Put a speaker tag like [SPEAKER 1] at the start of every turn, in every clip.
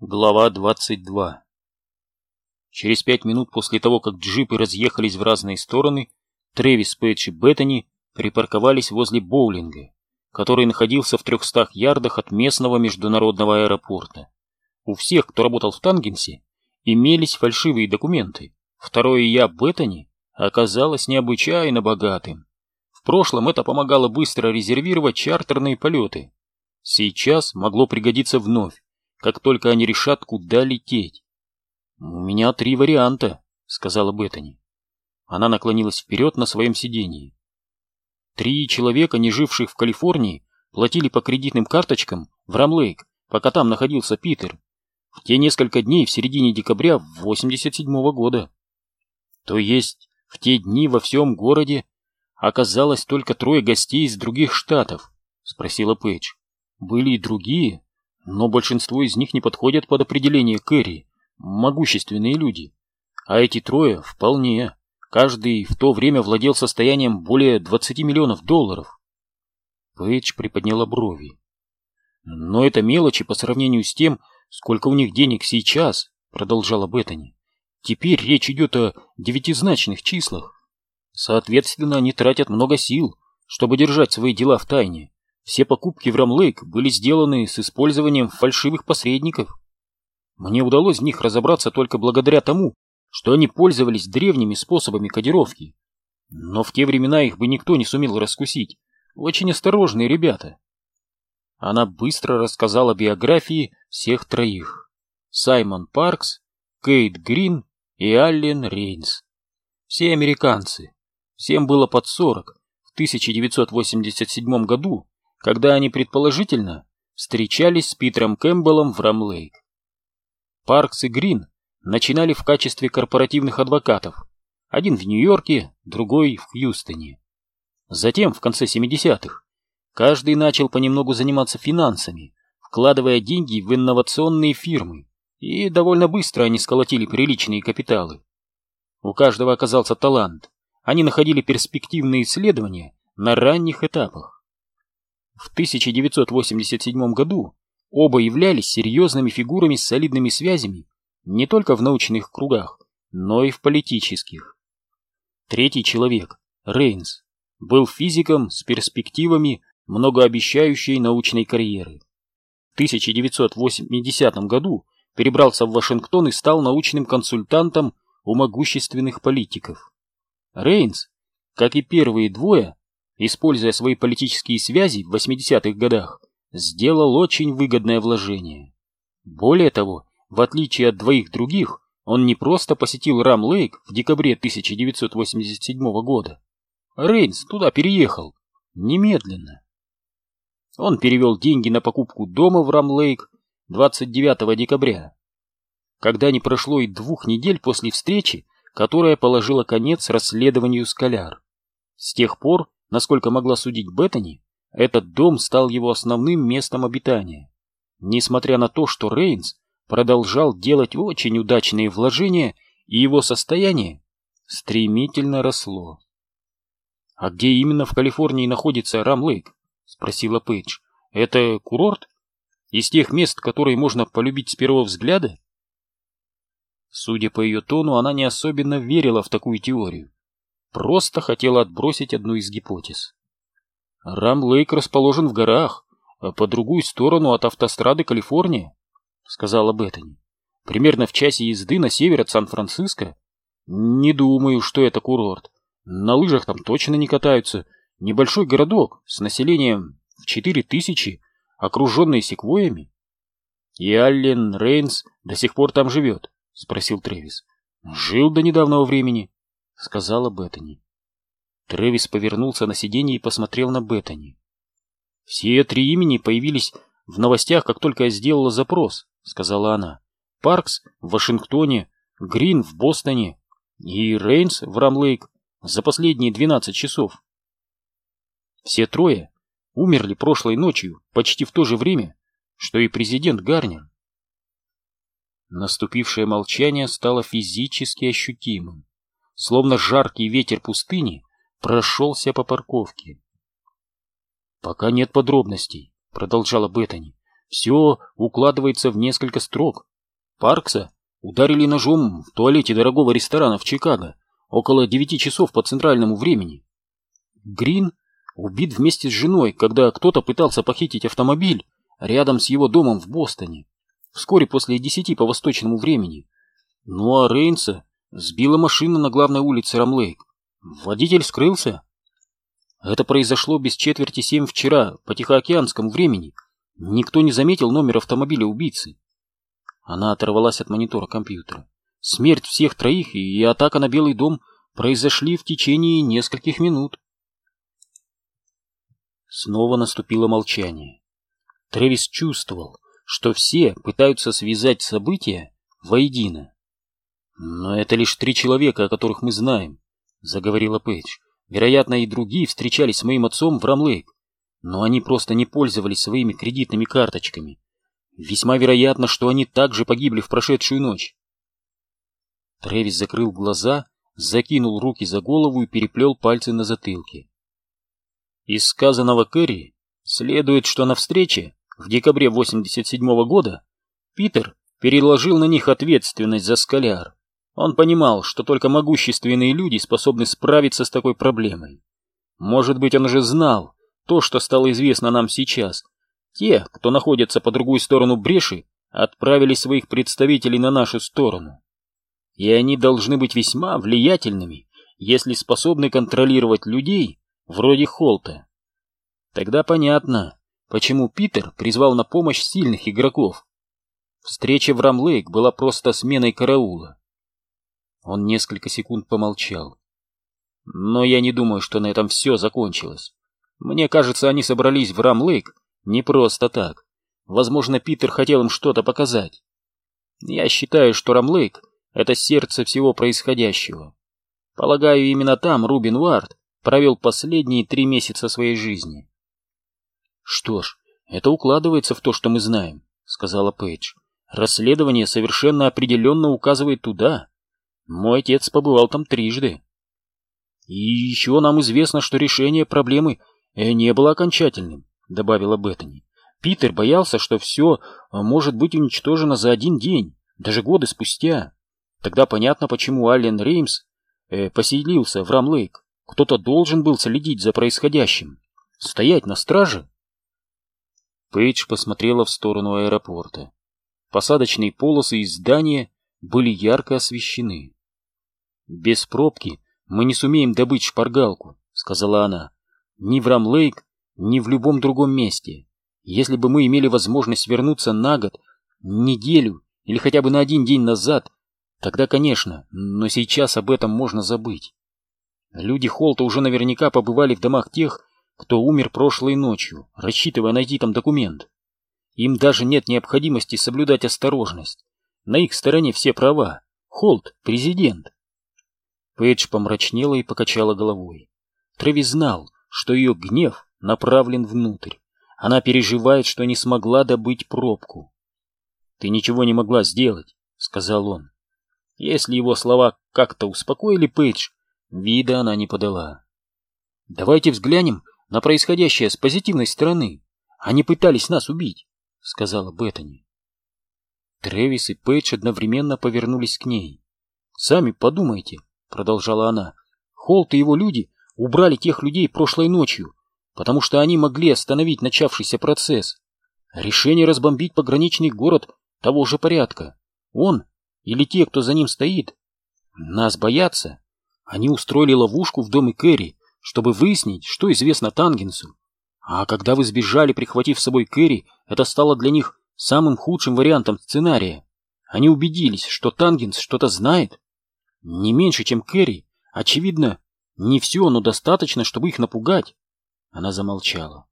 [SPEAKER 1] Глава 22 Через пять минут после того, как джипы разъехались в разные стороны, Трэвис, Пэтч и Беттани припарковались возле боулинга, который находился в трехстах ярдах от местного международного аэропорта. У всех, кто работал в Тангенсе, имелись фальшивые документы. Второе «я» Беттани оказалось необычайно богатым. В прошлом это помогало быстро резервировать чартерные полеты. Сейчас могло пригодиться вновь как только они решат, куда лететь. «У меня три варианта», — сказала Беттани. Она наклонилась вперед на своем сиденье. Три человека, не живших в Калифорнии, платили по кредитным карточкам в Рамлейк, пока там находился Питер, в те несколько дней в середине декабря 87 -го года. То есть в те дни во всем городе оказалось только трое гостей из других штатов, спросила Пэтч. Были и другие, но большинство из них не подходят под определение Кэрри, могущественные люди. А эти трое вполне. Каждый в то время владел состоянием более 20 миллионов долларов. Пейдж приподняла брови. Но это мелочи по сравнению с тем, сколько у них денег сейчас, продолжала Беттани. Теперь речь идет о девятизначных числах. Соответственно, они тратят много сил, чтобы держать свои дела в тайне. Все покупки в Рамлейк были сделаны с использованием фальшивых посредников. Мне удалось в них разобраться только благодаря тому, что они пользовались древними способами кодировки. Но в те времена их бы никто не сумел раскусить. Очень осторожные ребята. Она быстро рассказала биографии всех троих. Саймон Паркс, Кейт Грин и Аллен Рейнс. Все американцы. Всем было под 40. В 1987 году когда они, предположительно, встречались с Питером Кэмпбеллом в Рамлейк. Паркс и Грин начинали в качестве корпоративных адвокатов, один в Нью-Йорке, другой в Хьюстоне. Затем, в конце 70-х, каждый начал понемногу заниматься финансами, вкладывая деньги в инновационные фирмы, и довольно быстро они сколотили приличные капиталы. У каждого оказался талант, они находили перспективные исследования на ранних этапах. В 1987 году оба являлись серьезными фигурами с солидными связями не только в научных кругах, но и в политических. Третий человек, Рейнс, был физиком с перспективами многообещающей научной карьеры. В 1980 году перебрался в Вашингтон и стал научным консультантом у могущественных политиков. Рейнс, как и первые двое, используя свои политические связи в 80-х годах, сделал очень выгодное вложение. Более того, в отличие от двоих других, он не просто посетил Рам-Лейк в декабре 1987 года. Рейнс туда переехал. Немедленно. Он перевел деньги на покупку дома в Рам-Лейк 29 декабря. Когда не прошло и двух недель после встречи, которая положила конец расследованию Скаляр. С тех пор Насколько могла судить Беттани, этот дом стал его основным местом обитания. Несмотря на то, что Рейнс продолжал делать очень удачные вложения, и его состояние стремительно росло. «А где именно в Калифорнии находится Рам-Лейк?» — спросила Пейдж. «Это курорт? Из тех мест, которые можно полюбить с первого взгляда?» Судя по ее тону, она не особенно верила в такую теорию. Просто хотела отбросить одну из гипотез. Рам-Лейк расположен в горах, а по другую сторону от автострады Калифорния, сказала Беттани. Примерно в часе езды на север от Сан-Франциско. Не думаю, что это курорт. На лыжах там точно не катаются. Небольшой городок с населением в четыре тысячи, окруженный секвоями. И Аллен Рейнс до сих пор там живет, спросил Тревис. Жил до недавнего времени сказала Беттани. Трэвис повернулся на сиденье и посмотрел на Беттани. «Все три имени появились в новостях, как только я сделала запрос», — сказала она. «Паркс в Вашингтоне, Грин в Бостоне и Рейнс в Рамлейк за последние двенадцать часов. Все трое умерли прошлой ночью почти в то же время, что и президент Гарнер». Наступившее молчание стало физически ощутимым словно жаркий ветер пустыни, прошелся по парковке. «Пока нет подробностей», — продолжала Беттани. все укладывается в несколько строк. Паркса ударили ножом в туалете дорогого ресторана в Чикаго около девяти часов по центральному времени. Грин убит вместе с женой, когда кто-то пытался похитить автомобиль рядом с его домом в Бостоне, вскоре после десяти по восточному времени. Ну а Рейнса сбила машина на главной улице Рамлейк. Водитель скрылся. Это произошло без четверти семь вчера по Тихоокеанскому времени. Никто не заметил номер автомобиля убийцы. Она оторвалась от монитора компьютера. Смерть всех троих и атака на Белый дом произошли в течение нескольких минут. Снова наступило молчание. Трэвис чувствовал, что все пытаются связать события воедино. «Но это лишь три человека, о которых мы знаем», — заговорила Пейдж. «Вероятно, и другие встречались с моим отцом в Рамлейк, но они просто не пользовались своими кредитными карточками. Весьма вероятно, что они также погибли в прошедшую ночь». Трэвис закрыл глаза, закинул руки за голову и переплел пальцы на затылке. Из сказанного Кэрри следует, что на встрече в декабре 87 -го года Питер переложил на них ответственность за скаляр. Он понимал, что только могущественные люди способны справиться с такой проблемой. Может быть, он уже знал то, что стало известно нам сейчас. Те, кто находится по другую сторону бреши, отправили своих представителей на нашу сторону. И они должны быть весьма влиятельными, если способны контролировать людей вроде Холта. Тогда понятно, почему Питер призвал на помощь сильных игроков. Встреча в Рамлейк была просто сменой караула. Он несколько секунд помолчал. Но я не думаю, что на этом все закончилось. Мне кажется, они собрались в Рамлейк не просто так. Возможно, Питер хотел им что-то показать. Я считаю, что Рамлейк — это сердце всего происходящего. Полагаю, именно там Рубин Уарт провел последние три месяца своей жизни. Что ж, это укладывается в то, что мы знаем, сказала Пейдж. Расследование совершенно определенно указывает туда. Мой отец побывал там трижды. И еще нам известно, что решение проблемы э, не было окончательным, добавила Беттани. Питер боялся, что все э, может быть уничтожено за один день, даже годы спустя. Тогда понятно, почему Аллен Реймс э, поселился в Рамлейк. Кто-то должен был следить за происходящим, стоять на страже. Пейдж посмотрела в сторону аэропорта. Посадочные полосы из здания были ярко освещены. «Без пробки мы не сумеем добыть шпаргалку», — сказала она. «Ни в Рамлейк, ни в любом другом месте. Если бы мы имели возможность вернуться на год, неделю или хотя бы на один день назад, тогда, конечно, но сейчас об этом можно забыть. Люди Холта уже наверняка побывали в домах тех, кто умер прошлой ночью, рассчитывая найти там документ. Им даже нет необходимости соблюдать осторожность. На их стороне все права. Холт — президент. Пейдж помрачнела и покачала головой. Трэвис знал, что ее гнев направлен внутрь. Она переживает, что не смогла добыть пробку. «Ты ничего не могла сделать», — сказал он. Если его слова как-то успокоили Пейдж, вида она не подала. «Давайте взглянем на происходящее с позитивной стороны. Они пытались нас убить», — сказала Беттани. Трэвис и Пейдж одновременно повернулись к ней. «Сами подумайте», — продолжала она. «Холт и его люди убрали тех людей прошлой ночью, потому что они могли остановить начавшийся процесс. Решение разбомбить пограничный город того же порядка. Он или те, кто за ним стоит, нас боятся. Они устроили ловушку в доме Кэрри, чтобы выяснить, что известно Тангенсу. А когда вы сбежали, прихватив с собой Кэрри, это стало для них самым худшим вариантом сценария. Они убедились, что Тангенс что-то знает, не меньше, чем Кэрри. Очевидно, не все, но достаточно, чтобы их напугать. Она замолчала.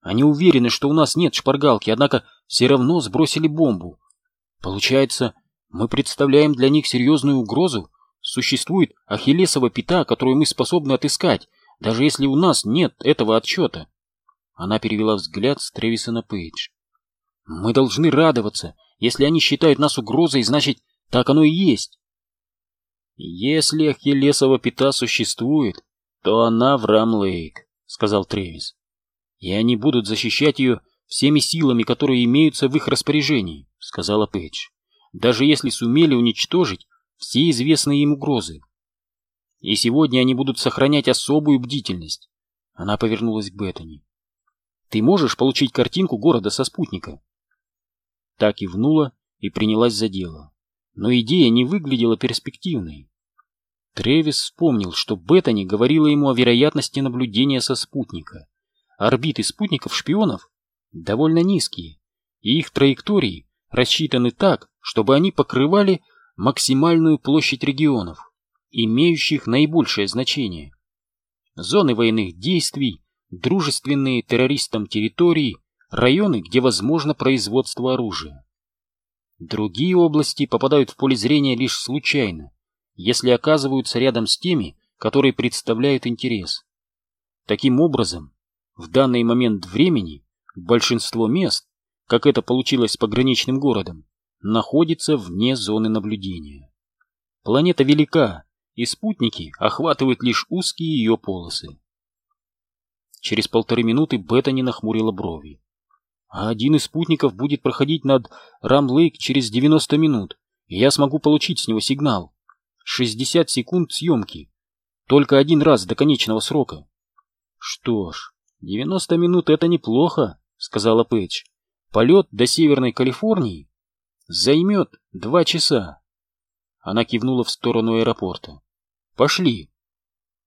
[SPEAKER 1] Они уверены, что у нас нет шпаргалки, однако все равно сбросили бомбу. Получается, мы представляем для них серьезную угрозу. Существует ахиллесова пята, которую мы способны отыскать, даже если у нас нет этого отчета. Она перевела взгляд с Тревиса на Пейдж. Мы должны радоваться. Если они считают нас угрозой, значит, так оно и есть. «Если Ахиллесова пята существует, то она в Рамлейк», — сказал Тревис. «И они будут защищать ее всеми силами, которые имеются в их распоряжении, сказала Пэтч, даже если сумели уничтожить все известные им угрозы. И сегодня они будут сохранять особую бдительность. Она повернулась к Беттани. Ты можешь получить картинку города со спутника? Так кивнула и принялась за дело. Но идея не выглядела перспективной. Тревис вспомнил, что Беттани говорила ему о вероятности наблюдения со спутника. Орбиты спутников-шпионов довольно низкие, и их траектории рассчитаны так, чтобы они покрывали максимальную площадь регионов, имеющих наибольшее значение. Зоны военных действий, дружественные террористам территории, районы, где возможно производство оружия. Другие области попадают в поле зрения лишь случайно, если оказываются рядом с теми, которые представляют интерес. Таким образом, в данный момент времени большинство мест, как это получилось с пограничным городом, находится вне зоны наблюдения. Планета велика, и спутники охватывают лишь узкие ее полосы. Через полторы минуты Бета нахмурила брови. А один из спутников будет проходить над Рамлейк через 90 минут, и я смогу получить с него сигнал. 60 секунд съемки. Только один раз до конечного срока. Что ж, 90 минут это неплохо, сказала Пэтч. Полет до Северной Калифорнии займет два часа. Она кивнула в сторону аэропорта. Пошли.